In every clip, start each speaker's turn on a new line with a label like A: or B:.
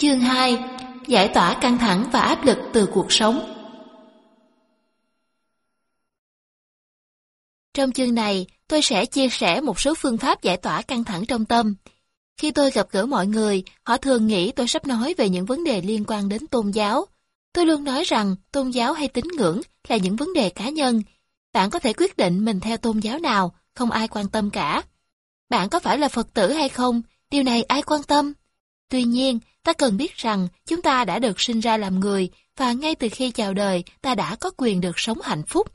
A: Chương 2 Giải tỏa căng thẳng và áp lực từ cuộc sống Trong chương này, tôi sẽ chia sẻ một số phương pháp giải tỏa căng thẳng trong tâm. Khi tôi gặp gỡ mọi người, họ thường nghĩ tôi sắp nói về những vấn đề liên quan đến tôn giáo. Tôi luôn nói rằng tôn giáo hay tín ngưỡng là những vấn đề cá nhân. Bạn có thể quyết định mình theo tôn giáo nào, không ai quan tâm cả. Bạn có phải là Phật tử hay không, điều này ai quan tâm. Tuy nhiên, ta cần biết rằng chúng ta đã được sinh ra làm người và ngay từ khi chào đời ta đã có quyền được sống hạnh phúc.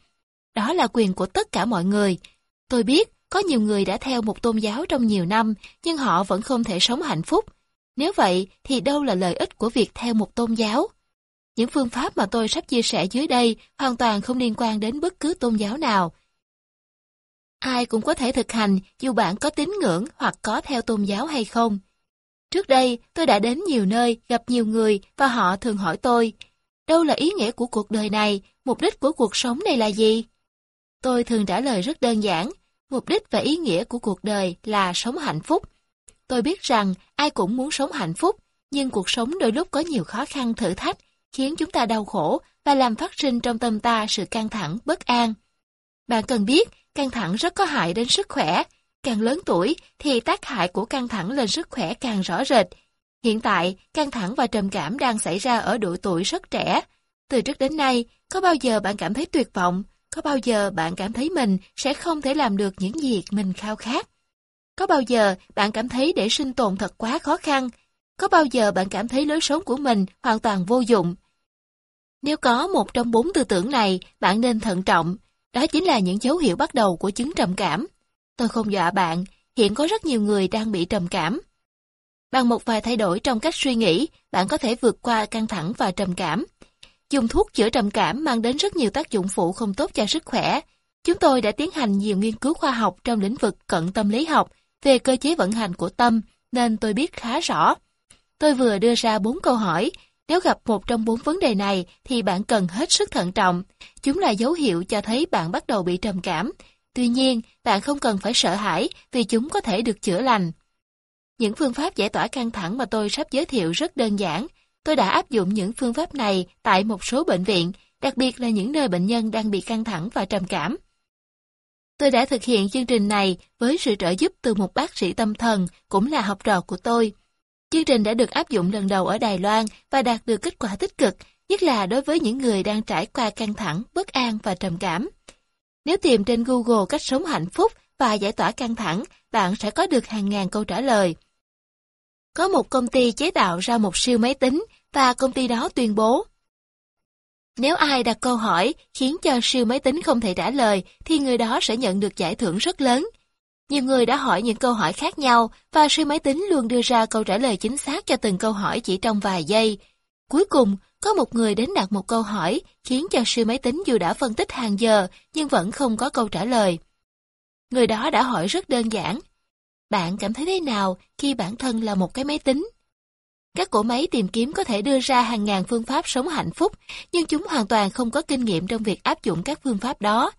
A: Đó là quyền của tất cả mọi người. Tôi biết có nhiều người đã theo một tôn giáo trong nhiều năm nhưng họ vẫn không thể sống hạnh phúc. Nếu vậy thì đâu là lợi ích của việc theo một tôn giáo? Những phương pháp mà tôi sắp chia sẻ dưới đây hoàn toàn không liên quan đến bất cứ tôn giáo nào. Ai cũng có thể thực hành dù bạn có tín ngưỡng hoặc có theo tôn giáo hay không. Trước đây, tôi đã đến nhiều nơi, gặp nhiều người và họ thường hỏi tôi, đâu là ý nghĩa của cuộc đời này, mục đích của cuộc sống này là gì? Tôi thường trả lời rất đơn giản, mục đích và ý nghĩa của cuộc đời là sống hạnh phúc. Tôi biết rằng ai cũng muốn sống hạnh phúc, nhưng cuộc sống đôi lúc có nhiều khó khăn thử thách, khiến chúng ta đau khổ và làm phát sinh trong tâm ta sự căng thẳng, bất an. Bạn cần biết, căng thẳng rất có hại đến sức khỏe, Càng lớn tuổi thì tác hại của căng thẳng lên sức khỏe càng rõ rệt. Hiện tại, căng thẳng và trầm cảm đang xảy ra ở độ tuổi rất trẻ. Từ trước đến nay, có bao giờ bạn cảm thấy tuyệt vọng? Có bao giờ bạn cảm thấy mình sẽ không thể làm được những gì mình khao khát? Có bao giờ bạn cảm thấy để sinh tồn thật quá khó khăn? Có bao giờ bạn cảm thấy lối sống của mình hoàn toàn vô dụng? Nếu có một trong bốn tư tưởng này, bạn nên thận trọng. Đó chính là những dấu hiệu bắt đầu của chứng trầm cảm. Tôi không dọa bạn, hiện có rất nhiều người đang bị trầm cảm. Bằng một vài thay đổi trong cách suy nghĩ, bạn có thể vượt qua căng thẳng và trầm cảm. Dùng thuốc chữa trầm cảm mang đến rất nhiều tác dụng phụ không tốt cho sức khỏe. Chúng tôi đã tiến hành nhiều nghiên cứu khoa học trong lĩnh vực cận tâm lý học về cơ chế vận hành của tâm, nên tôi biết khá rõ. Tôi vừa đưa ra bốn câu hỏi, nếu gặp một trong bốn vấn đề này thì bạn cần hết sức thận trọng. Chúng là dấu hiệu cho thấy bạn bắt đầu bị trầm cảm, Tuy nhiên, bạn không cần phải sợ hãi vì chúng có thể được chữa lành. Những phương pháp giải tỏa căng thẳng mà tôi sắp giới thiệu rất đơn giản. Tôi đã áp dụng những phương pháp này tại một số bệnh viện, đặc biệt là những nơi bệnh nhân đang bị căng thẳng và trầm cảm. Tôi đã thực hiện chương trình này với sự trợ giúp từ một bác sĩ tâm thần, cũng là học trò của tôi. Chương trình đã được áp dụng lần đầu ở Đài Loan và đạt được kết quả tích cực, nhất là đối với những người đang trải qua căng thẳng, bất an và trầm cảm. Nếu tìm trên Google cách sống hạnh phúc và giải tỏa căng thẳng, bạn sẽ có được hàng ngàn câu trả lời. Có một công ty chế tạo ra một siêu máy tính và công ty đó tuyên bố nếu ai đặt câu hỏi khiến cho siêu máy tính không thể trả lời thì người đó sẽ nhận được giải thưởng rất lớn. Nhiều người đã hỏi những câu hỏi khác nhau và siêu máy tính luôn đưa ra câu trả lời chính xác cho từng câu hỏi chỉ trong vài giây. Cuối cùng, có một người đến đặt một câu hỏi, khiến cho siêu máy tính dù đã phân tích hàng giờ, nhưng vẫn không có câu trả lời. Người đó đã hỏi rất đơn giản. Bạn cảm thấy thế nào khi bản thân là một cái máy tính? Các cổ máy tìm kiếm có thể đưa ra hàng ngàn phương pháp sống hạnh phúc, nhưng chúng hoàn toàn không có kinh nghiệm trong việc áp dụng các phương pháp đó.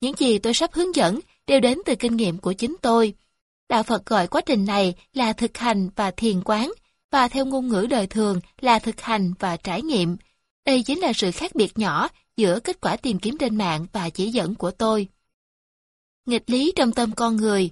A: Những gì tôi sắp hướng dẫn đều đến từ kinh nghiệm của chính tôi. Đạo Phật gọi quá trình này là thực hành và thiền quán, và theo ngôn ngữ đời thường là thực hành và trải nghiệm. Đây chính là sự khác biệt nhỏ giữa kết quả tìm kiếm trên mạng và chỉ dẫn của tôi. Nghịch lý trong tâm con người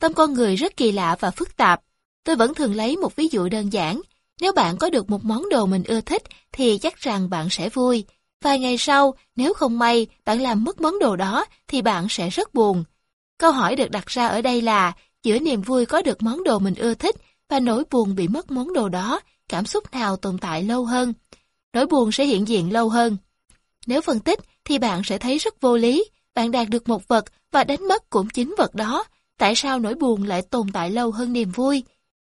A: Tâm con người rất kỳ lạ và phức tạp. Tôi vẫn thường lấy một ví dụ đơn giản. Nếu bạn có được một món đồ mình ưa thích thì chắc rằng bạn sẽ vui. Vài ngày sau, nếu không may bạn làm mất món đồ đó thì bạn sẽ rất buồn. Câu hỏi được đặt ra ở đây là giữa niềm vui có được món đồ mình ưa thích và nỗi buồn bị mất món đồ đó, cảm xúc nào tồn tại lâu hơn. Nỗi buồn sẽ hiện diện lâu hơn. Nếu phân tích thì bạn sẽ thấy rất vô lý, bạn đạt được một vật và đánh mất cũng chính vật đó. Tại sao nỗi buồn lại tồn tại lâu hơn niềm vui?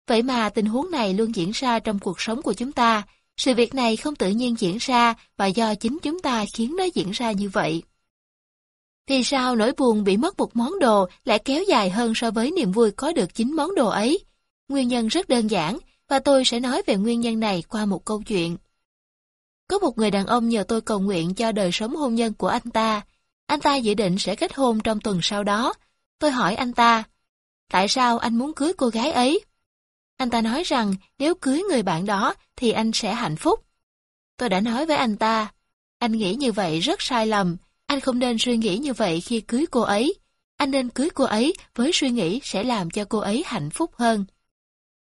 A: Vậy mà tình huống này luôn diễn ra trong cuộc sống của chúng ta. Sự việc này không tự nhiên diễn ra và do chính chúng ta khiến nó diễn ra như vậy. Thì sao nỗi buồn bị mất một món đồ lại kéo dài hơn so với niềm vui có được chính món đồ ấy? Nguyên nhân rất đơn giản, và tôi sẽ nói về nguyên nhân này qua một câu chuyện. Có một người đàn ông nhờ tôi cầu nguyện cho đời sống hôn nhân của anh ta. Anh ta dự định sẽ kết hôn trong tuần sau đó. Tôi hỏi anh ta, tại sao anh muốn cưới cô gái ấy? Anh ta nói rằng nếu cưới người bạn đó thì anh sẽ hạnh phúc. Tôi đã nói với anh ta, anh nghĩ như vậy rất sai lầm, anh không nên suy nghĩ như vậy khi cưới cô ấy. Anh nên cưới cô ấy với suy nghĩ sẽ làm cho cô ấy hạnh phúc hơn.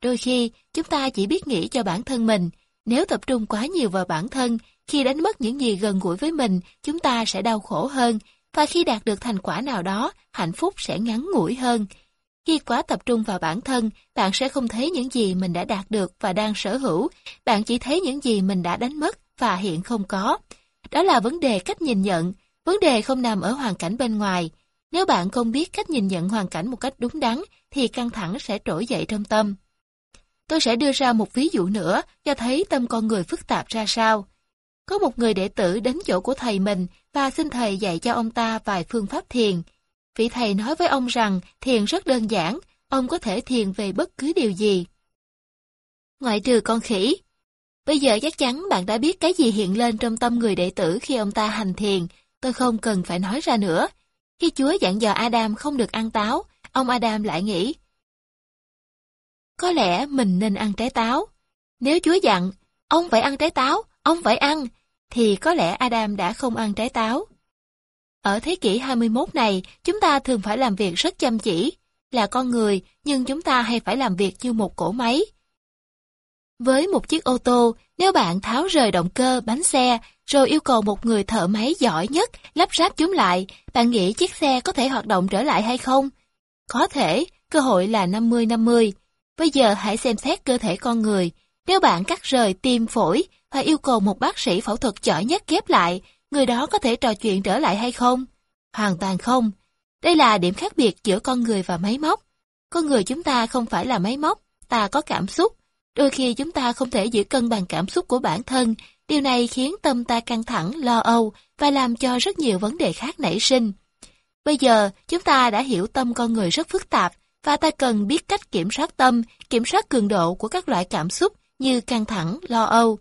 A: Đôi khi, chúng ta chỉ biết nghĩ cho bản thân mình. Nếu tập trung quá nhiều vào bản thân, khi đánh mất những gì gần gũi với mình, chúng ta sẽ đau khổ hơn. Và khi đạt được thành quả nào đó, hạnh phúc sẽ ngắn ngủi hơn. Khi quá tập trung vào bản thân, bạn sẽ không thấy những gì mình đã đạt được và đang sở hữu. Bạn chỉ thấy những gì mình đã đánh mất và hiện không có. Đó là vấn đề cách nhìn nhận. Vấn đề không nằm ở hoàn cảnh bên ngoài. Nếu bạn không biết cách nhìn nhận hoàn cảnh một cách đúng đắn, thì căng thẳng sẽ trỗi dậy trong tâm. Tôi sẽ đưa ra một ví dụ nữa cho thấy tâm con người phức tạp ra sao. Có một người đệ tử đến chỗ của thầy mình và xin thầy dạy cho ông ta vài phương pháp thiền. Vị thầy nói với ông rằng thiền rất đơn giản, ông có thể thiền về bất cứ điều gì. Ngoại trừ con khỉ. Bây giờ chắc chắn bạn đã biết cái gì hiện lên trong tâm người đệ tử khi ông ta hành thiền, tôi không cần phải nói ra nữa. Khi Chúa dặn dò Adam không được ăn táo, ông Adam lại nghĩ, có lẽ mình nên ăn trái táo. Nếu Chúa dặn, ông phải ăn trái táo, ông phải ăn, thì có lẽ Adam đã không ăn trái táo. Ở thế kỷ 21 này, chúng ta thường phải làm việc rất chăm chỉ. Là con người, nhưng chúng ta hay phải làm việc như một cỗ máy. Với một chiếc ô tô, nếu bạn tháo rời động cơ, bánh xe, rồi yêu cầu một người thợ máy giỏi nhất lắp ráp chúng lại, bạn nghĩ chiếc xe có thể hoạt động trở lại hay không? Có thể, cơ hội là 50-50. Bây giờ hãy xem xét cơ thể con người. Nếu bạn cắt rời tim phổi và yêu cầu một bác sĩ phẫu thuật giỏi nhất ghép lại, người đó có thể trò chuyện trở lại hay không? Hoàn toàn không. Đây là điểm khác biệt giữa con người và máy móc. Con người chúng ta không phải là máy móc, ta có cảm xúc. Đôi khi chúng ta không thể giữ cân bằng cảm xúc của bản thân, điều này khiến tâm ta căng thẳng, lo âu và làm cho rất nhiều vấn đề khác nảy sinh. Bây giờ, chúng ta đã hiểu tâm con người rất phức tạp và ta cần biết cách kiểm soát tâm, kiểm soát cường độ của các loại cảm xúc như căng thẳng, lo âu.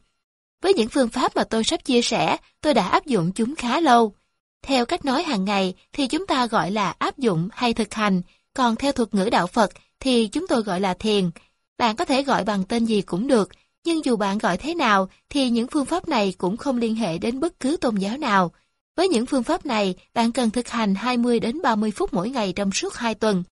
A: Với những phương pháp mà tôi sắp chia sẻ, tôi đã áp dụng chúng khá lâu. Theo cách nói hàng ngày thì chúng ta gọi là áp dụng hay thực hành, còn theo thuật ngữ đạo Phật thì chúng tôi gọi là thiền. Bạn có thể gọi bằng tên gì cũng được, nhưng dù bạn gọi thế nào thì những phương pháp này cũng không liên hệ đến bất cứ tôn giáo nào. Với những phương pháp này, bạn cần thực hành 20 đến 30 phút mỗi ngày trong suốt 2 tuần.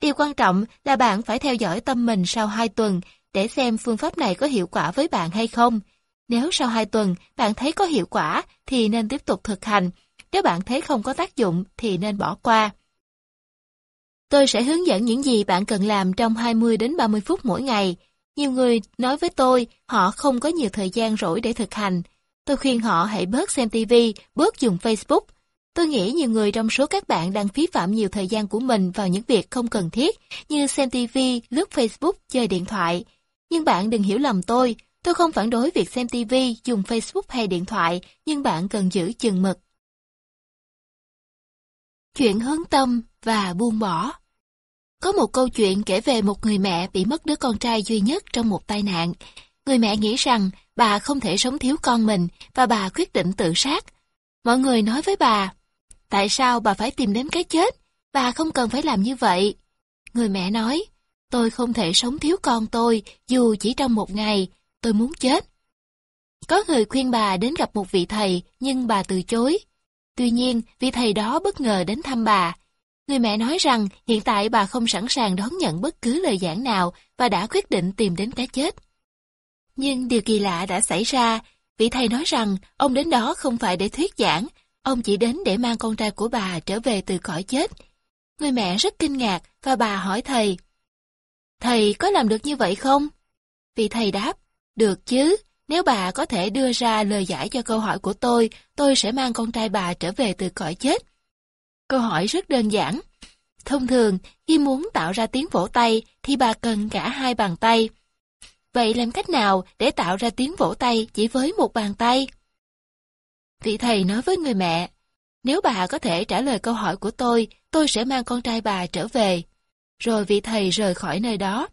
A: Điều quan trọng là bạn phải theo dõi tâm mình sau 2 tuần để xem phương pháp này có hiệu quả với bạn hay không. Nếu sau 2 tuần bạn thấy có hiệu quả thì nên tiếp tục thực hành. Nếu bạn thấy không có tác dụng thì nên bỏ qua. Tôi sẽ hướng dẫn những gì bạn cần làm trong 20 đến 30 phút mỗi ngày. Nhiều người nói với tôi họ không có nhiều thời gian rỗi để thực hành. Tôi khuyên họ hãy bớt xem TV, bớt dùng Facebook. Tôi nghĩ nhiều người trong số các bạn đang phí phạm nhiều thời gian của mình vào những việc không cần thiết như xem TV, lướt Facebook, chơi điện thoại. Nhưng bạn đừng hiểu lầm tôi, tôi không phản đối việc xem TV, dùng Facebook hay điện thoại, nhưng bạn cần giữ chừng mực. Chuyện hướng tâm và buông bỏ Có một câu chuyện kể về một người mẹ bị mất đứa con trai duy nhất trong một tai nạn. Người mẹ nghĩ rằng bà không thể sống thiếu con mình và bà quyết định tự sát. Mọi người nói với bà, tại sao bà phải tìm đến cái chết? Bà không cần phải làm như vậy. Người mẹ nói, tôi không thể sống thiếu con tôi dù chỉ trong một ngày, tôi muốn chết. Có người khuyên bà đến gặp một vị thầy nhưng bà từ chối. Tuy nhiên, vị thầy đó bất ngờ đến thăm bà. Người mẹ nói rằng hiện tại bà không sẵn sàng đón nhận bất cứ lời giảng nào và đã quyết định tìm đến cái chết. Nhưng điều kỳ lạ đã xảy ra, vị thầy nói rằng ông đến đó không phải để thuyết giảng, ông chỉ đến để mang con trai của bà trở về từ cõi chết. Người mẹ rất kinh ngạc và bà hỏi thầy, Thầy có làm được như vậy không? vì thầy đáp, được chứ, nếu bà có thể đưa ra lời giải cho câu hỏi của tôi, tôi sẽ mang con trai bà trở về từ cõi chết. Câu hỏi rất đơn giản. Thông thường, khi muốn tạo ra tiếng vỗ tay thì bà cần cả hai bàn tay. Vậy làm cách nào để tạo ra tiếng vỗ tay chỉ với một bàn tay? Vị thầy nói với người mẹ, nếu bà có thể trả lời câu hỏi của tôi, tôi sẽ mang con trai bà trở về. Rồi vị thầy rời khỏi nơi đó.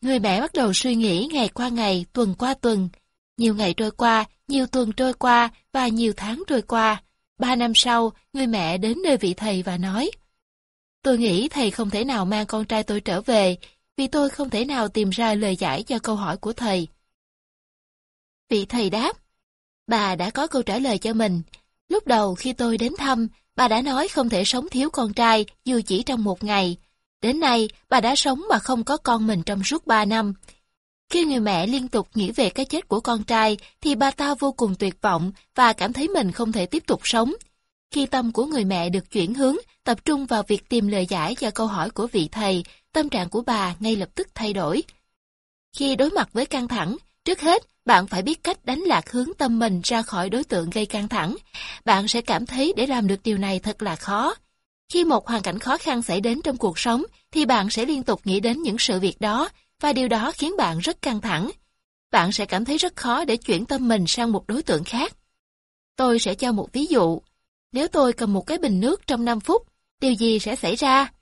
A: Người mẹ bắt đầu suy nghĩ ngày qua ngày, tuần qua tuần. Nhiều ngày trôi qua, nhiều tuần trôi qua và nhiều tháng trôi qua. Ba năm sau, người mẹ đến nơi vị thầy và nói Tôi nghĩ thầy không thể nào mang con trai tôi trở về, vì tôi không thể nào tìm ra lời giải cho câu hỏi của thầy. Vị thầy đáp, bà đã có câu trả lời cho mình. Lúc đầu khi tôi đến thăm, bà đã nói không thể sống thiếu con trai dù chỉ trong một ngày. Đến nay, bà đã sống mà không có con mình trong suốt ba năm. Khi người mẹ liên tục nghĩ về cái chết của con trai, thì bà ta vô cùng tuyệt vọng và cảm thấy mình không thể tiếp tục sống. Khi tâm của người mẹ được chuyển hướng, tập trung vào việc tìm lời giải cho câu hỏi của vị thầy, tâm trạng của bà ngay lập tức thay đổi. Khi đối mặt với căng thẳng, trước hết, bạn phải biết cách đánh lạc hướng tâm mình ra khỏi đối tượng gây căng thẳng. Bạn sẽ cảm thấy để làm được điều này thật là khó. Khi một hoàn cảnh khó khăn xảy đến trong cuộc sống, thì bạn sẽ liên tục nghĩ đến những sự việc đó, và điều đó khiến bạn rất căng thẳng. Bạn sẽ cảm thấy rất khó để chuyển tâm mình sang một đối tượng khác. Tôi sẽ cho một ví dụ. Nếu tôi cầm một cái bình nước trong 5 phút, điều gì sẽ xảy ra?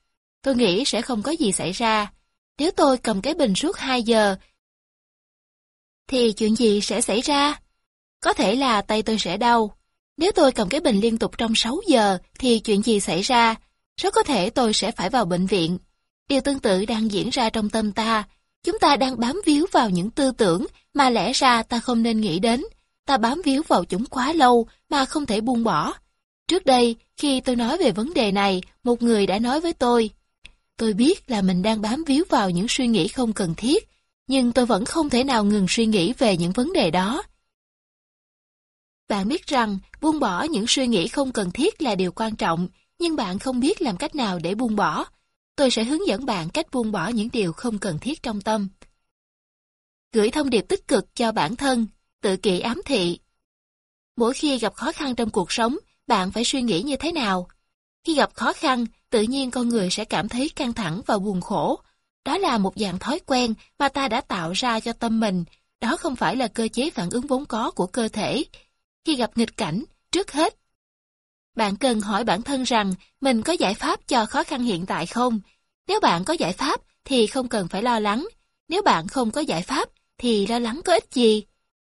A: Tôi nghĩ sẽ không có gì xảy ra. Nếu tôi cầm cái bình suốt 2 giờ, thì chuyện gì sẽ xảy ra? Có thể là tay tôi sẽ đau. Nếu tôi cầm cái bình liên tục trong 6 giờ, thì chuyện gì xảy ra? Rất có thể tôi sẽ phải vào bệnh viện. Điều tương tự đang diễn ra trong tâm ta. Chúng ta đang bám víu vào những tư tưởng mà lẽ ra ta không nên nghĩ đến. Ta bám víu vào chúng quá lâu mà không thể buông bỏ. Trước đây, khi tôi nói về vấn đề này, một người đã nói với tôi, Tôi biết là mình đang bám víu vào những suy nghĩ không cần thiết, nhưng tôi vẫn không thể nào ngừng suy nghĩ về những vấn đề đó. Bạn biết rằng buông bỏ những suy nghĩ không cần thiết là điều quan trọng, nhưng bạn không biết làm cách nào để buông bỏ. Tôi sẽ hướng dẫn bạn cách buông bỏ những điều không cần thiết trong tâm. Gửi thông điệp tích cực cho bản thân, tự kỷ ám thị. Mỗi khi gặp khó khăn trong cuộc sống, bạn phải suy nghĩ như thế nào? Khi gặp khó khăn, tự nhiên con người sẽ cảm thấy căng thẳng và buồn khổ. Đó là một dạng thói quen mà ta đã tạo ra cho tâm mình, đó không phải là cơ chế phản ứng vốn có của cơ thể. Khi gặp nghịch cảnh, trước hết, bạn cần hỏi bản thân rằng mình có giải pháp cho khó khăn hiện tại không? Nếu bạn có giải pháp thì không cần phải lo lắng. Nếu bạn không có giải pháp thì lo lắng có ích gì?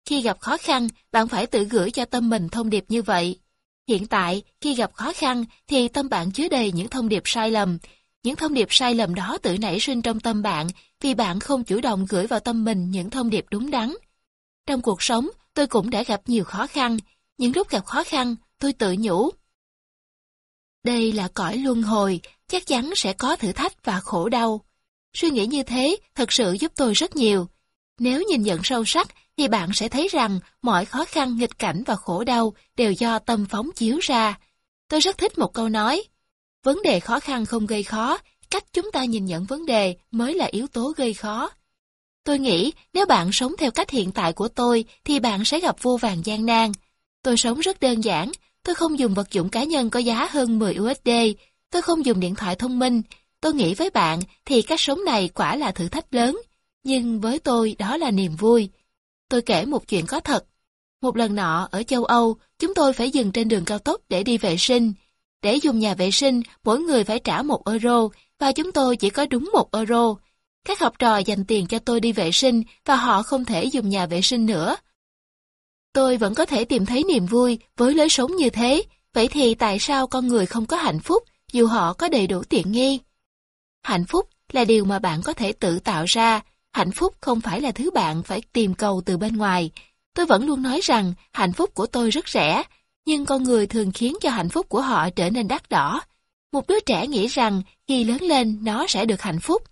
A: Khi gặp khó khăn, bạn phải tự gửi cho tâm mình thông điệp như vậy. Hiện tại, khi gặp khó khăn thì tâm bạn chứa đầy những thông điệp sai lầm. Những thông điệp sai lầm đó tự nảy sinh trong tâm bạn vì bạn không chủ động gửi vào tâm mình những thông điệp đúng đắn. Trong cuộc sống, tôi cũng đã gặp nhiều khó khăn. Những lúc gặp khó khăn, tôi tự nhủ. Đây là cõi luân hồi, chắc chắn sẽ có thử thách và khổ đau. Suy nghĩ như thế thật sự giúp tôi rất nhiều. Nếu nhìn nhận sâu sắc thì bạn sẽ thấy rằng mọi khó khăn, nghịch cảnh và khổ đau đều do tâm phóng chiếu ra. Tôi rất thích một câu nói. Vấn đề khó khăn không gây khó, cách chúng ta nhìn nhận vấn đề mới là yếu tố gây khó. Tôi nghĩ nếu bạn sống theo cách hiện tại của tôi thì bạn sẽ gặp vô vàng gian nan. Tôi sống rất đơn giản, tôi không dùng vật dụng cá nhân có giá hơn 10 USD, tôi không dùng điện thoại thông minh. Tôi nghĩ với bạn thì cách sống này quả là thử thách lớn, nhưng với tôi đó là niềm vui. Tôi kể một chuyện có thật. Một lần nọ ở châu Âu, chúng tôi phải dừng trên đường cao tốc để đi vệ sinh. Để dùng nhà vệ sinh, mỗi người phải trả một euro, và chúng tôi chỉ có đúng một euro. Các học trò dành tiền cho tôi đi vệ sinh và họ không thể dùng nhà vệ sinh nữa. Tôi vẫn có thể tìm thấy niềm vui với lối sống như thế, vậy thì tại sao con người không có hạnh phúc dù họ có đầy đủ tiện nghi? Hạnh phúc là điều mà bạn có thể tự tạo ra, Hạnh phúc không phải là thứ bạn phải tìm cầu từ bên ngoài. Tôi vẫn luôn nói rằng hạnh phúc của tôi rất rẻ, nhưng con người thường khiến cho hạnh phúc của họ trở nên đắt đỏ. Một đứa trẻ nghĩ rằng khi lớn lên nó sẽ được hạnh phúc.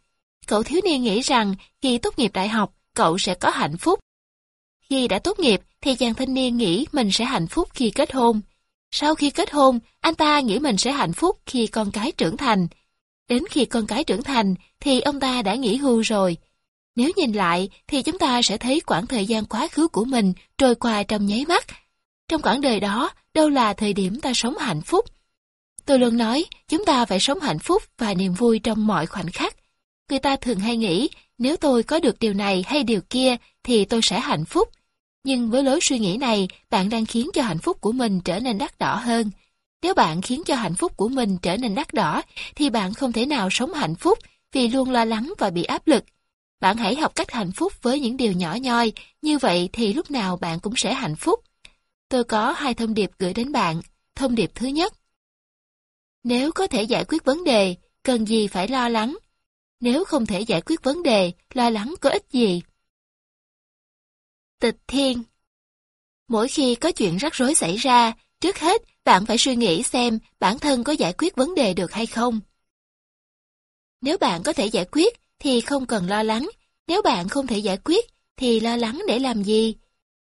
A: Cậu thiếu niên nghĩ rằng khi tốt nghiệp đại học cậu sẽ có hạnh phúc. Khi đã tốt nghiệp thì chàng thanh niên nghĩ mình sẽ hạnh phúc khi kết hôn. Sau khi kết hôn, anh ta nghĩ mình sẽ hạnh phúc khi con cái trưởng thành. Đến khi con cái trưởng thành thì ông ta đã nghỉ hưu rồi. Nếu nhìn lại thì chúng ta sẽ thấy quãng thời gian quá khứ của mình trôi qua trong nháy mắt. Trong quãng đời đó, đâu là thời điểm ta sống hạnh phúc. Tôi luôn nói, chúng ta phải sống hạnh phúc và niềm vui trong mọi khoảnh khắc. Người ta thường hay nghĩ, nếu tôi có được điều này hay điều kia thì tôi sẽ hạnh phúc. Nhưng với lối suy nghĩ này, bạn đang khiến cho hạnh phúc của mình trở nên đắt đỏ hơn. Nếu bạn khiến cho hạnh phúc của mình trở nên đắt đỏ, thì bạn không thể nào sống hạnh phúc vì luôn lo lắng và bị áp lực. Bạn hãy học cách hạnh phúc với những điều nhỏ nhoi, như vậy thì lúc nào bạn cũng sẽ hạnh phúc. Tôi có hai thông điệp gửi đến bạn. Thông điệp thứ nhất. Nếu có thể giải quyết vấn đề, cần gì phải lo lắng? Nếu không thể giải quyết vấn đề, lo lắng có ích gì. Tịch thiên Mỗi khi có chuyện rắc rối xảy ra, trước hết bạn phải suy nghĩ xem bản thân có giải quyết vấn đề được hay không. Nếu bạn có thể giải quyết thì không cần lo lắng, nếu bạn không thể giải quyết thì lo lắng để làm gì?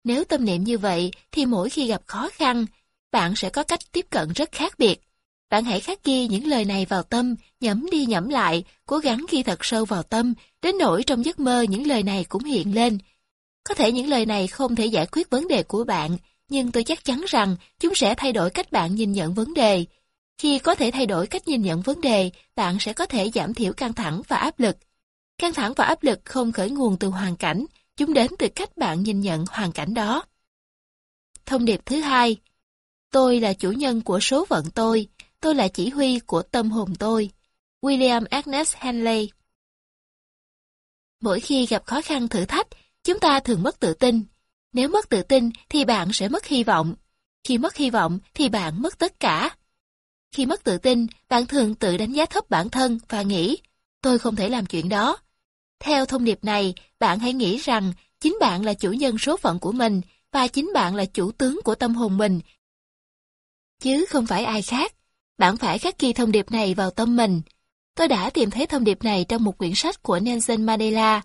A: Nếu tâm niệm như vậy thì mỗi khi gặp khó khăn, bạn sẽ có cách tiếp cận rất khác biệt. Bạn hãy khắc ghi những lời này vào tâm, nhẩm đi nhẩm lại, cố gắng ghi thật sâu vào tâm, đến nỗi trong giấc mơ những lời này cũng hiện lên. Có thể những lời này không thể giải quyết vấn đề của bạn, nhưng tôi chắc chắn rằng chúng sẽ thay đổi cách bạn nhìn nhận vấn đề. Khi có thể thay đổi cách nhìn nhận vấn đề, bạn sẽ có thể giảm thiểu căng thẳng và áp lực. Căng thẳng và áp lực không khởi nguồn từ hoàn cảnh, chúng đến từ cách bạn nhìn nhận hoàn cảnh đó. Thông điệp thứ hai, tôi là chủ nhân của số phận tôi, tôi là chỉ huy của tâm hồn tôi. William Agnes Henley Mỗi khi gặp khó khăn thử thách, chúng ta thường mất tự tin. Nếu mất tự tin thì bạn sẽ mất hy vọng. Khi mất hy vọng thì bạn mất tất cả. Khi mất tự tin, bạn thường tự đánh giá thấp bản thân và nghĩ, tôi không thể làm chuyện đó. Theo thông điệp này, bạn hãy nghĩ rằng chính bạn là chủ nhân số phận của mình và chính bạn là chủ tướng của tâm hồn mình. Chứ không phải ai khác. Bạn phải khắc ghi thông điệp này vào tâm mình. Tôi đã tìm thấy thông điệp này trong một quyển sách của Nelson Mandela.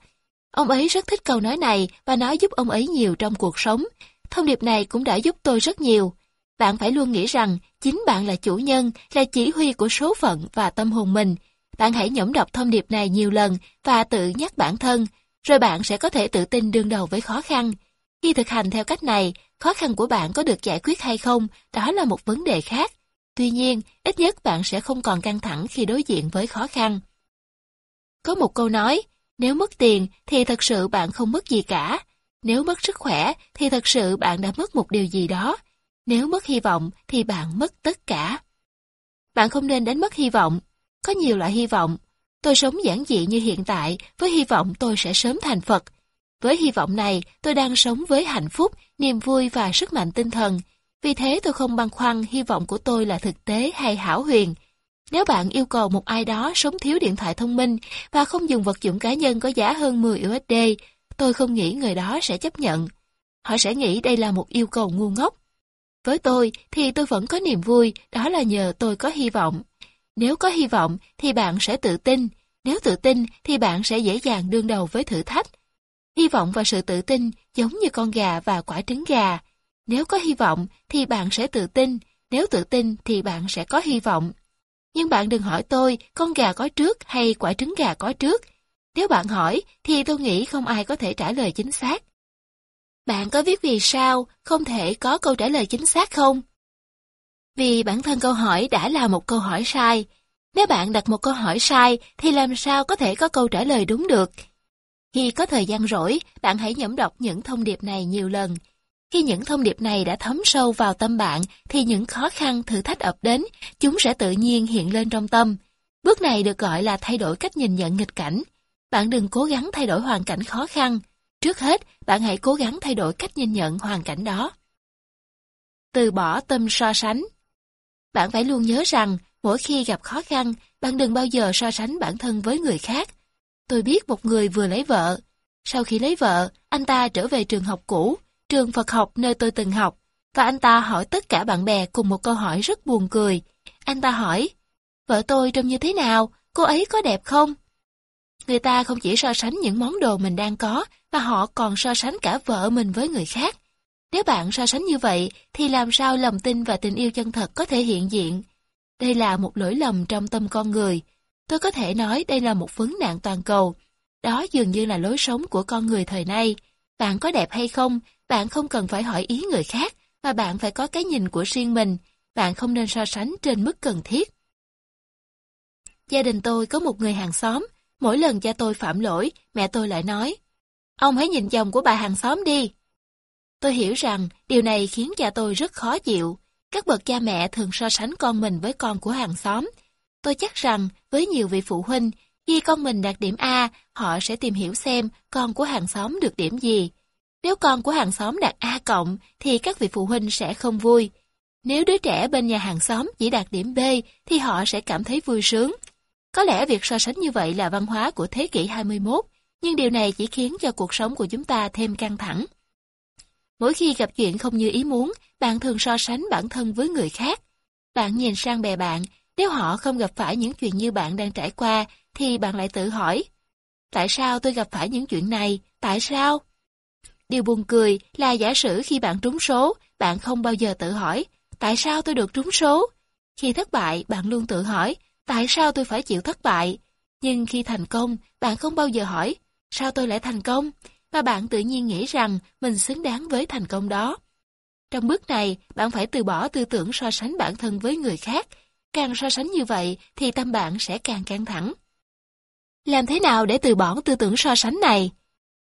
A: Ông ấy rất thích câu nói này và nó giúp ông ấy nhiều trong cuộc sống. Thông điệp này cũng đã giúp tôi rất nhiều. Bạn phải luôn nghĩ rằng chính bạn là chủ nhân, là chỉ huy của số phận và tâm hồn mình. Bạn hãy nhẩm đọc thông điệp này nhiều lần và tự nhắc bản thân, rồi bạn sẽ có thể tự tin đương đầu với khó khăn. Khi thực hành theo cách này, khó khăn của bạn có được giải quyết hay không, đó là một vấn đề khác. Tuy nhiên, ít nhất bạn sẽ không còn căng thẳng khi đối diện với khó khăn. Có một câu nói, nếu mất tiền thì thật sự bạn không mất gì cả. Nếu mất sức khỏe thì thật sự bạn đã mất một điều gì đó. Nếu mất hy vọng thì bạn mất tất cả. Bạn không nên đánh mất hy vọng. Có nhiều loại hy vọng. Tôi sống giản dị như hiện tại với hy vọng tôi sẽ sớm thành Phật. Với hy vọng này, tôi đang sống với hạnh phúc, niềm vui và sức mạnh tinh thần. Vì thế tôi không băn khoăn hy vọng của tôi là thực tế hay hảo huyền. Nếu bạn yêu cầu một ai đó sống thiếu điện thoại thông minh và không dùng vật dụng cá nhân có giá hơn 10 USD, tôi không nghĩ người đó sẽ chấp nhận. Họ sẽ nghĩ đây là một yêu cầu ngu ngốc. Với tôi thì tôi vẫn có niềm vui, đó là nhờ tôi có hy vọng. Nếu có hy vọng thì bạn sẽ tự tin, nếu tự tin thì bạn sẽ dễ dàng đương đầu với thử thách. Hy vọng và sự tự tin giống như con gà và quả trứng gà. Nếu có hy vọng thì bạn sẽ tự tin, nếu tự tin thì bạn sẽ có hy vọng. Nhưng bạn đừng hỏi tôi con gà có trước hay quả trứng gà có trước. Nếu bạn hỏi thì tôi nghĩ không ai có thể trả lời chính xác. Bạn có biết vì sao không thể có câu trả lời chính xác không? Vì bản thân câu hỏi đã là một câu hỏi sai. Nếu bạn đặt một câu hỏi sai thì làm sao có thể có câu trả lời đúng được? Khi có thời gian rỗi, bạn hãy nhẩm đọc những thông điệp này nhiều lần. Khi những thông điệp này đã thấm sâu vào tâm bạn, thì những khó khăn, thử thách ập đến, chúng sẽ tự nhiên hiện lên trong tâm. Bước này được gọi là thay đổi cách nhìn nhận nghịch cảnh. Bạn đừng cố gắng thay đổi hoàn cảnh khó khăn. Trước hết, bạn hãy cố gắng thay đổi cách nhìn nhận hoàn cảnh đó. Từ bỏ tâm so sánh bạn phải luôn nhớ rằng, mỗi khi gặp khó khăn, bạn đừng bao giờ so sánh bản thân với người khác. Tôi biết một người vừa lấy vợ. Sau khi lấy vợ, anh ta trở về trường học cũ, trường Phật học nơi tôi từng học, và anh ta hỏi tất cả bạn bè cùng một câu hỏi rất buồn cười. Anh ta hỏi, vợ tôi trông như thế nào, cô ấy có đẹp không? Người ta không chỉ so sánh những món đồ mình đang có, mà họ còn so sánh cả vợ mình với người khác. Nếu bạn so sánh như vậy, thì làm sao lòng tin và tình yêu chân thật có thể hiện diện? Đây là một lỗi lầm trong tâm con người. Tôi có thể nói đây là một vấn nạn toàn cầu. Đó dường như là lối sống của con người thời nay. Bạn có đẹp hay không, bạn không cần phải hỏi ý người khác, mà bạn phải có cái nhìn của riêng mình. Bạn không nên so sánh trên mức cần thiết. Gia đình tôi có một người hàng xóm. Mỗi lần cha tôi phạm lỗi, mẹ tôi lại nói, Ông hãy nhìn chồng của bà hàng xóm đi. Tôi hiểu rằng điều này khiến cha tôi rất khó chịu. Các bậc cha mẹ thường so sánh con mình với con của hàng xóm. Tôi chắc rằng với nhiều vị phụ huynh, khi con mình đạt điểm A, họ sẽ tìm hiểu xem con của hàng xóm được điểm gì. Nếu con của hàng xóm đạt A cộng, thì các vị phụ huynh sẽ không vui. Nếu đứa trẻ bên nhà hàng xóm chỉ đạt điểm B, thì họ sẽ cảm thấy vui sướng. Có lẽ việc so sánh như vậy là văn hóa của thế kỷ 21, nhưng điều này chỉ khiến cho cuộc sống của chúng ta thêm căng thẳng. Mỗi khi gặp chuyện không như ý muốn, bạn thường so sánh bản thân với người khác. Bạn nhìn sang bè bạn, nếu họ không gặp phải những chuyện như bạn đang trải qua, thì bạn lại tự hỏi, tại sao tôi gặp phải những chuyện này, tại sao? Điều buồn cười là giả sử khi bạn trúng số, bạn không bao giờ tự hỏi, tại sao tôi được trúng số? Khi thất bại, bạn luôn tự hỏi, tại sao tôi phải chịu thất bại? Nhưng khi thành công, bạn không bao giờ hỏi, sao tôi lại thành công? Mà bạn tự nhiên nghĩ rằng mình xứng đáng với thành công đó. Trong bước này, bạn phải từ bỏ tư tưởng so sánh bản thân với người khác. Càng so sánh như vậy thì tâm bạn sẽ càng căng thẳng. Làm thế nào để từ bỏ tư tưởng so sánh này?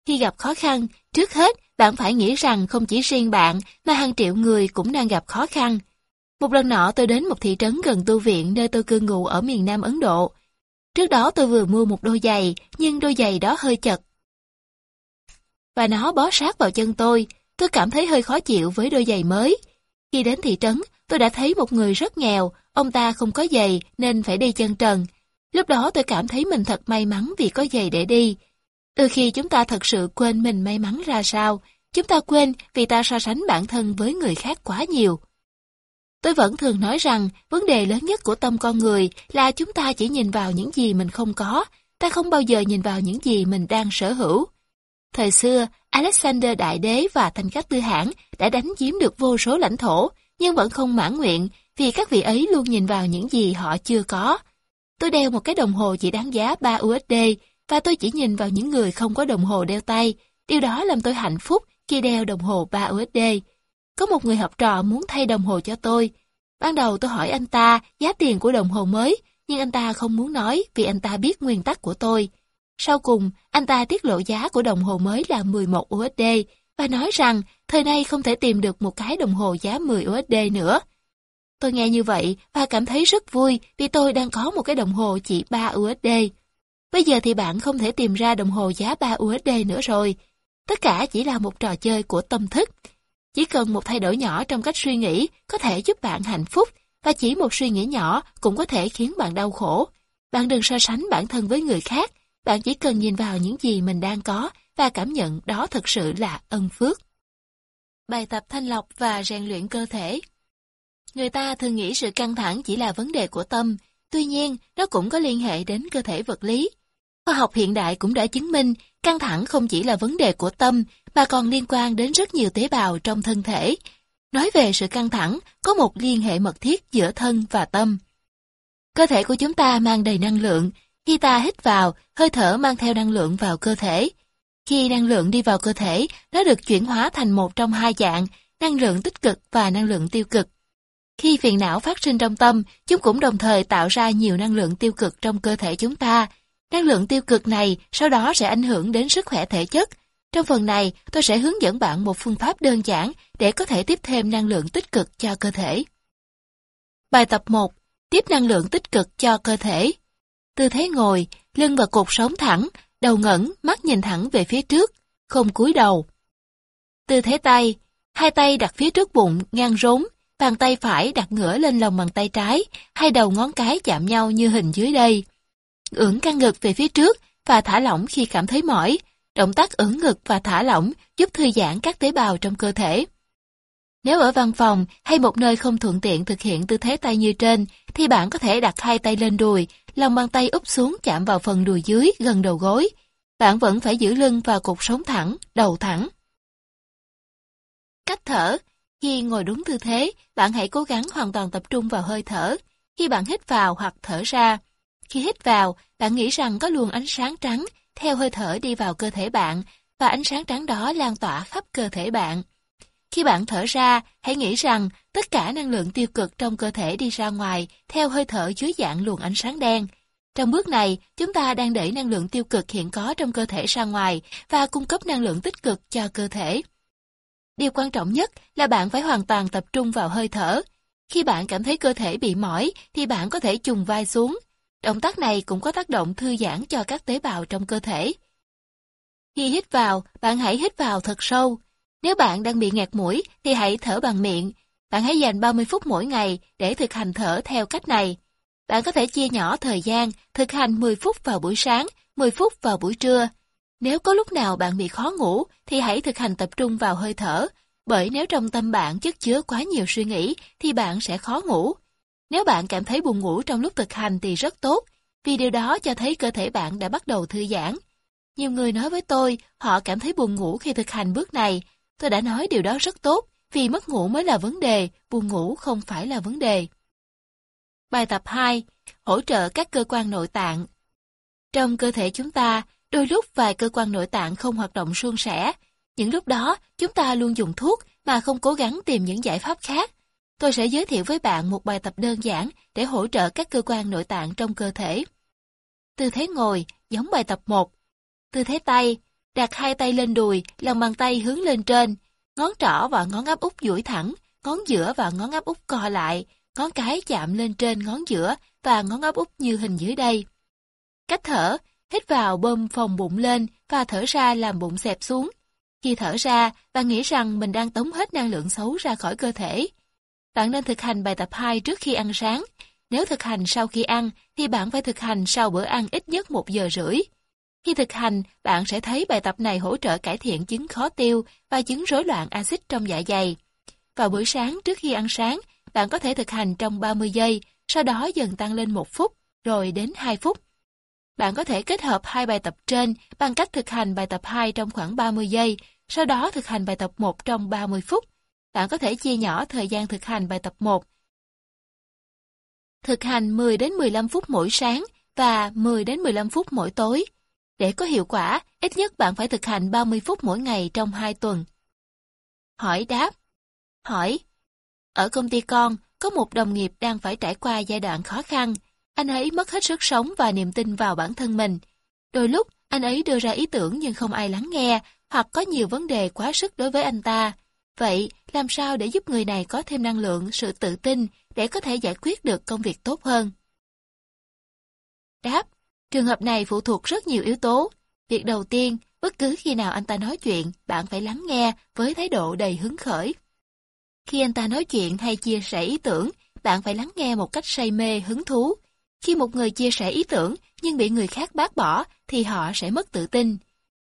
A: Khi gặp khó khăn, trước hết bạn phải nghĩ rằng không chỉ riêng bạn mà hàng triệu người cũng đang gặp khó khăn. Một lần nọ tôi đến một thị trấn gần tu viện nơi tôi cư ngụ ở miền Nam Ấn Độ. Trước đó tôi vừa mua một đôi giày, nhưng đôi giày đó hơi chật. Và nó bó sát vào chân tôi, tôi cảm thấy hơi khó chịu với đôi giày mới. Khi đến thị trấn, tôi đã thấy một người rất nghèo, ông ta không có giày nên phải đi chân trần. Lúc đó tôi cảm thấy mình thật may mắn vì có giày để đi. Đôi khi chúng ta thật sự quên mình may mắn ra sao, chúng ta quên vì ta so sánh bản thân với người khác quá nhiều. Tôi vẫn thường nói rằng vấn đề lớn nhất của tâm con người là chúng ta chỉ nhìn vào những gì mình không có, ta không bao giờ nhìn vào những gì mình đang sở hữu. Thời xưa, Alexander Đại Đế và Thành các Tư Hãn đã đánh chiếm được vô số lãnh thổ, nhưng vẫn không mãn nguyện vì các vị ấy luôn nhìn vào những gì họ chưa có. Tôi đeo một cái đồng hồ chỉ đáng giá 3 USD và tôi chỉ nhìn vào những người không có đồng hồ đeo tay. Điều đó làm tôi hạnh phúc khi đeo đồng hồ 3 USD. Có một người học trò muốn thay đồng hồ cho tôi. Ban đầu tôi hỏi anh ta giá tiền của đồng hồ mới, nhưng anh ta không muốn nói vì anh ta biết nguyên tắc của tôi. Sau cùng, anh ta tiết lộ giá của đồng hồ mới là 11 USD và nói rằng thời nay không thể tìm được một cái đồng hồ giá 10 USD nữa. Tôi nghe như vậy và cảm thấy rất vui vì tôi đang có một cái đồng hồ chỉ 3 USD. Bây giờ thì bạn không thể tìm ra đồng hồ giá 3 USD nữa rồi. Tất cả chỉ là một trò chơi của tâm thức. Chỉ cần một thay đổi nhỏ trong cách suy nghĩ có thể giúp bạn hạnh phúc và chỉ một suy nghĩ nhỏ cũng có thể khiến bạn đau khổ. Bạn đừng so sánh bản thân với người khác, bạn chỉ cần nhìn vào những gì mình đang có và cảm nhận đó thực sự là ân phước. Bài tập thanh lọc và rèn luyện cơ thể Người ta thường nghĩ sự căng thẳng chỉ là vấn đề của tâm, tuy nhiên nó cũng có liên hệ đến cơ thể vật lý. Khoa học hiện đại cũng đã chứng minh căng thẳng không chỉ là vấn đề của tâm mà còn liên quan đến rất nhiều tế bào trong thân thể. Nói về sự căng thẳng, có một liên hệ mật thiết giữa thân và tâm. Cơ thể của chúng ta mang đầy năng lượng. Khi ta hít vào, hơi thở mang theo năng lượng vào cơ thể. Khi năng lượng đi vào cơ thể, nó được chuyển hóa thành một trong hai dạng, năng lượng tích cực và năng lượng tiêu cực. Khi phiền não phát sinh trong tâm, chúng cũng đồng thời tạo ra nhiều năng lượng tiêu cực trong cơ thể chúng ta. Năng lượng tiêu cực này sau đó sẽ ảnh hưởng đến sức khỏe thể chất. Trong phần này, tôi sẽ hướng dẫn bạn một phương pháp đơn giản để có thể tiếp thêm năng lượng tích cực cho cơ thể. Bài tập 1. Tiếp năng lượng tích cực cho cơ thể. Tư thế ngồi, lưng và cột sống thẳng, đầu ngẩng, mắt nhìn thẳng về phía trước, không cúi đầu. Tư thế tay, hai tay đặt phía trước bụng, ngang rốn, bàn tay phải đặt ngửa lên lòng bàn tay trái, hai đầu ngón cái chạm nhau như hình dưới đây. Ưỡn căng ngực về phía trước và thả lỏng khi cảm thấy mỏi. Động tác ưỡn ngực và thả lỏng giúp thư giãn các tế bào trong cơ thể. Nếu ở văn phòng hay một nơi không thuận tiện thực hiện tư thế tay như trên, thì bạn có thể đặt hai tay lên đùi, lòng bàn tay úp xuống chạm vào phần đùi dưới gần đầu gối. Bạn vẫn phải giữ lưng và cột sống thẳng, đầu thẳng. Cách thở Khi ngồi đúng tư thế, bạn hãy cố gắng hoàn toàn tập trung vào hơi thở. Khi bạn hít vào hoặc thở ra, khi hít vào, bạn nghĩ rằng có luồng ánh sáng trắng theo hơi thở đi vào cơ thể bạn và ánh sáng trắng đó lan tỏa khắp cơ thể bạn. Khi bạn thở ra, hãy nghĩ rằng tất cả năng lượng tiêu cực trong cơ thể đi ra ngoài theo hơi thở dưới dạng luồng ánh sáng đen. Trong bước này, chúng ta đang đẩy năng lượng tiêu cực hiện có trong cơ thể ra ngoài và cung cấp năng lượng tích cực cho cơ thể. Điều quan trọng nhất là bạn phải hoàn toàn tập trung vào hơi thở. Khi bạn cảm thấy cơ thể bị mỏi thì bạn có thể trùng vai xuống. Động tác này cũng có tác động thư giãn cho các tế bào trong cơ thể. Khi hít vào, bạn hãy hít vào thật sâu. Nếu bạn đang bị nghẹt mũi thì hãy thở bằng miệng. Bạn hãy dành 30 phút mỗi ngày để thực hành thở theo cách này. bạn có thể chia nhỏ thời gian, thực hành 10 phút vào buổi sáng, 10 phút vào buổi trưa. Nếu có lúc nào bạn bị khó ngủ, thì hãy thực hành tập trung vào hơi thở, bởi nếu trong tâm bạn chất chứa quá nhiều suy nghĩ, thì bạn sẽ khó ngủ. Nếu bạn cảm thấy buồn ngủ trong lúc thực hành thì rất tốt, vì điều đó cho thấy cơ thể bạn đã bắt đầu thư giãn. Nhiều người nói với tôi, họ cảm thấy buồn ngủ khi thực hành bước này. Tôi đã nói điều đó rất tốt, vì mất ngủ mới là vấn đề, buồn ngủ không phải là vấn đề. Bài tập 2. Hỗ trợ các cơ quan nội tạng. Trong cơ thể chúng ta, đôi lúc vài cơ quan nội tạng không hoạt động suôn sẻ. Những lúc đó, chúng ta luôn dùng thuốc mà không cố gắng tìm những giải pháp khác. Tôi sẽ giới thiệu với bạn một bài tập đơn giản để hỗ trợ các cơ quan nội tạng trong cơ thể. Tư thế ngồi, giống bài tập 1. Tư thế tay, đặt hai tay lên đùi, lòng bàn tay hướng lên trên, ngón trỏ và ngón áp út duỗi thẳng, ngón giữa và ngón áp út co lại, ngón cái chạm lên trên ngón giữa và ngón áp út như hình dưới đây. Cách thở, hít vào bơm phồng bụng lên và thở ra làm bụng xẹp xuống. Khi thở ra, bạn nghĩ rằng mình đang tống hết năng lượng xấu ra khỏi cơ thể. Bạn nên thực hành bài tập 2 trước khi ăn sáng. Nếu thực hành sau khi ăn, thì bạn phải thực hành sau bữa ăn ít nhất một giờ rưỡi. Khi thực hành, bạn sẽ thấy bài tập này hỗ trợ cải thiện chứng khó tiêu và chứng rối loạn axit trong dạ dày. Vào buổi sáng trước khi ăn sáng, bạn có thể thực hành trong 30 giây, sau đó dần tăng lên 1 phút, rồi đến 2 phút. Bạn có thể kết hợp hai bài tập trên bằng cách thực hành bài tập 2 trong khoảng 30 giây, sau đó thực hành bài tập 1 trong 30 phút. Bạn có thể chia nhỏ thời gian thực hành bài tập 1. Thực hành 10 đến 15 phút mỗi sáng và 10 đến 15 phút mỗi tối. Để có hiệu quả, ít nhất bạn phải thực hành 30 phút mỗi ngày trong 2 tuần. Hỏi đáp Hỏi Ở công ty con, có một đồng nghiệp đang phải trải qua giai đoạn khó khăn. Anh ấy mất hết sức sống và niềm tin vào bản thân mình. Đôi lúc, anh ấy đưa ra ý tưởng nhưng không ai lắng nghe, hoặc có nhiều vấn đề quá sức đối với anh ta. Vậy, làm sao để giúp người này có thêm năng lượng, sự tự tin để có thể giải quyết được công việc tốt hơn? Đáp Trường hợp này phụ thuộc rất nhiều yếu tố. Việc đầu tiên, bất cứ khi nào anh ta nói chuyện, bạn phải lắng nghe với thái độ đầy hứng khởi. Khi anh ta nói chuyện hay chia sẻ ý tưởng, bạn phải lắng nghe một cách say mê, hứng thú. Khi một người chia sẻ ý tưởng nhưng bị người khác bác bỏ thì họ sẽ mất tự tin.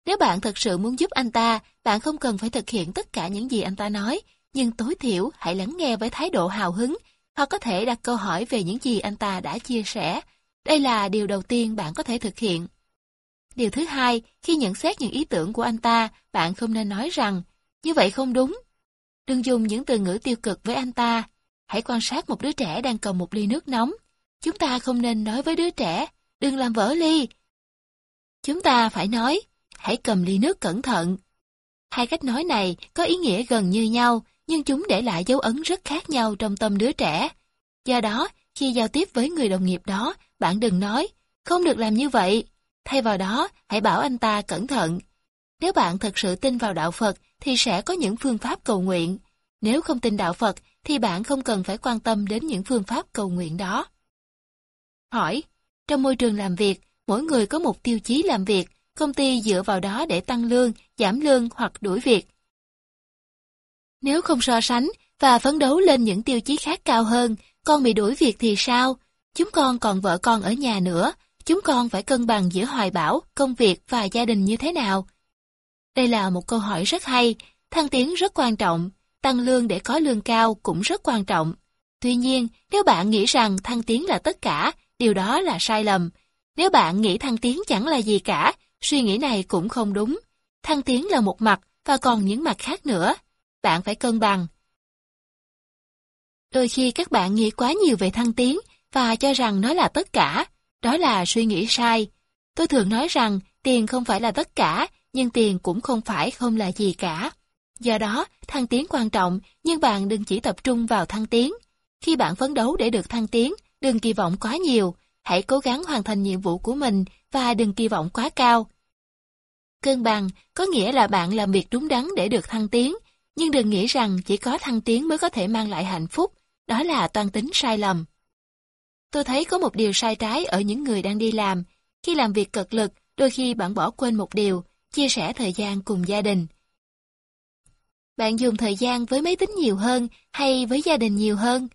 A: Nếu bạn thật sự muốn giúp anh ta, bạn không cần phải thực hiện tất cả những gì anh ta nói, nhưng tối thiểu hãy lắng nghe với thái độ hào hứng, hoặc có thể đặt câu hỏi về những gì anh ta đã chia sẻ, đây là điều đầu tiên bạn có thể thực hiện. Điều thứ hai, khi nhận xét những ý tưởng của anh ta, bạn không nên nói rằng, như vậy không đúng. Đừng dùng những từ ngữ tiêu cực với anh ta. Hãy quan sát một đứa trẻ đang cầm một ly nước nóng. Chúng ta không nên nói với đứa trẻ, đừng làm vỡ ly. Chúng ta phải nói, hãy cầm ly nước cẩn thận. Hai cách nói này có ý nghĩa gần như nhau, nhưng chúng để lại dấu ấn rất khác nhau trong tâm đứa trẻ. Do đó, khi giao tiếp với người đồng nghiệp đó, bạn đừng nói, không được làm như vậy. Thay vào đó, hãy bảo anh ta cẩn thận. Nếu bạn thật sự tin vào đạo Phật, thì sẽ có những phương pháp cầu nguyện. Nếu không tin đạo Phật, thì bạn không cần phải quan tâm đến những phương pháp cầu nguyện đó. Hỏi, trong môi trường làm việc, mỗi người có một tiêu chí làm việc, công ty dựa vào đó để tăng lương, giảm lương hoặc đuổi việc. Nếu không so sánh và phấn đấu lên những tiêu chí khác cao hơn, con bị đuổi việc thì sao? Chúng con còn vợ con ở nhà nữa, chúng con phải cân bằng giữa hoài bão, công việc và gia đình như thế nào? Đây là một câu hỏi rất hay, thăng tiến rất quan trọng, tăng lương để có lương cao cũng rất quan trọng. Tuy nhiên, nếu bạn nghĩ rằng thăng tiến là tất cả, điều đó là sai lầm. Nếu bạn nghĩ thăng tiến chẳng là gì cả, suy nghĩ này cũng không đúng. Thăng tiến là một mặt và còn những mặt khác nữa. Bạn phải cân bằng. Đôi khi các bạn nghĩ quá nhiều về thăng tiến và cho rằng nó là tất cả. Đó là suy nghĩ sai. Tôi thường nói rằng tiền không phải là tất cả, nhưng tiền cũng không phải không là gì cả. Do đó, thăng tiến quan trọng, nhưng bạn đừng chỉ tập trung vào thăng tiến. Khi bạn phấn đấu để được thăng tiến, đừng kỳ vọng quá nhiều. Hãy cố gắng hoàn thành nhiệm vụ của mình và đừng kỳ vọng quá cao. Cân bằng có nghĩa là bạn làm việc đúng đắn để được thăng tiến, nhưng đừng nghĩ rằng chỉ có thăng tiến mới có thể mang lại hạnh phúc. Đó là toan tính sai lầm. Tôi thấy có một điều sai trái ở những người đang đi làm. Khi làm việc cực lực, đôi khi bạn bỏ quên một điều, chia sẻ thời gian cùng gia đình. Bạn dùng thời gian với máy tính nhiều hơn hay với gia đình nhiều hơn?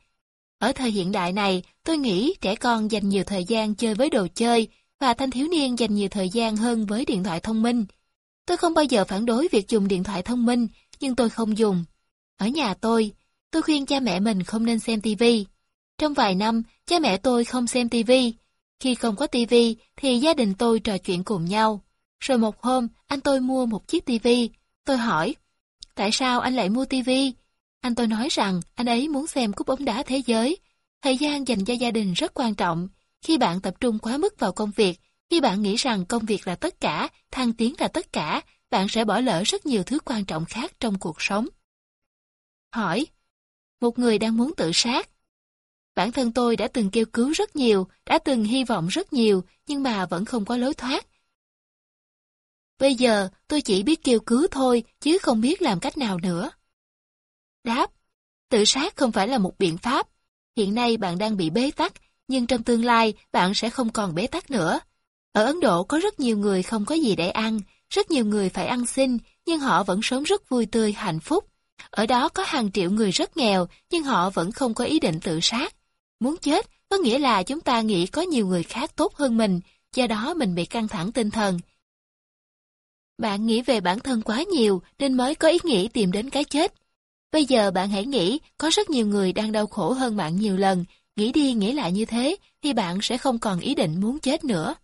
A: Ở thời hiện đại này, tôi nghĩ trẻ con dành nhiều thời gian chơi với đồ chơi và thanh thiếu niên dành nhiều thời gian hơn với điện thoại thông minh. Tôi không bao giờ phản đối việc dùng điện thoại thông minh, nhưng tôi không dùng. Ở nhà tôi, tôi khuyên cha mẹ mình không nên xem tivi trong vài năm, cha mẹ tôi không xem tivi Khi không có tivi thì gia đình tôi trò chuyện cùng nhau. Rồi một hôm, anh tôi mua một chiếc tivi Tôi hỏi, tại sao anh lại mua tivi Anh tôi nói rằng anh ấy muốn xem cúp bóng đá thế giới. Thời gian dành cho gia đình rất quan trọng. Khi bạn tập trung quá mức vào công việc, khi bạn nghĩ rằng công việc là tất cả, thăng tiến là tất cả, bạn sẽ bỏ lỡ rất nhiều thứ quan trọng khác trong cuộc sống. Hỏi, một người đang muốn tự sát. Bản thân tôi đã từng kêu cứu rất nhiều, đã từng hy vọng rất nhiều, nhưng mà vẫn không có lối thoát. Bây giờ tôi chỉ biết kêu cứu thôi, chứ không biết làm cách nào nữa. Đáp, tự sát không phải là một biện pháp. Hiện nay bạn đang bị bế tắc, nhưng trong tương lai bạn sẽ không còn bế tắc nữa. Ở Ấn Độ có rất nhiều người không có gì để ăn, rất nhiều người phải ăn xin, nhưng họ vẫn sống rất vui tươi, hạnh phúc. Ở đó có hàng triệu người rất nghèo, nhưng họ vẫn không có ý định tự sát. Muốn chết có nghĩa là chúng ta nghĩ có nhiều người khác tốt hơn mình, do đó mình bị căng thẳng tinh thần. Bạn nghĩ về bản thân quá nhiều nên mới có ý nghĩ tìm đến cái chết. Bây giờ bạn hãy nghĩ có rất nhiều người đang đau khổ hơn bạn nhiều lần, nghĩ đi nghĩ lại như thế thì bạn sẽ không còn ý định muốn chết nữa.